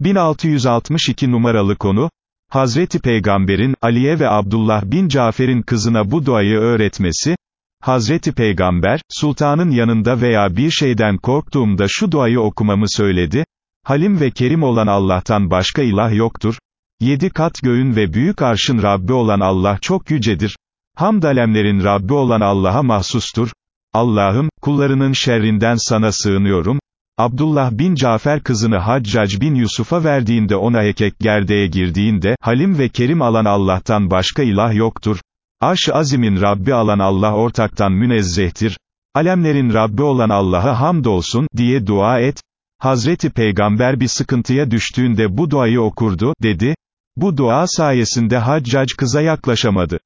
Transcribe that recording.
1662 numaralı konu, Hazreti Peygamber'in, Aliye ve Abdullah bin Cafer'in kızına bu duayı öğretmesi, Hazreti Peygamber, sultanın yanında veya bir şeyden korktuğumda şu duayı okumamı söyledi, Halim ve Kerim olan Allah'tan başka ilah yoktur, yedi kat göğün ve büyük arşın Rabbi olan Allah çok yücedir, hamd alemlerin Rabbi olan Allah'a mahsustur, Allah'ım, kullarının şerrinden sana sığınıyorum, Abdullah bin Cafer kızını Haccac bin Yusuf'a verdiğinde ona hekek gerdeğe girdiğinde, Halim ve Kerim alan Allah'tan başka ilah yoktur. Arş-ı azimin Rabbi alan Allah ortaktan münezzehtir. Alemlerin Rabbi olan Allah'a hamdolsun, diye dua et. Hazreti Peygamber bir sıkıntıya düştüğünde bu duayı okurdu, dedi. Bu dua sayesinde Haccac kıza yaklaşamadı.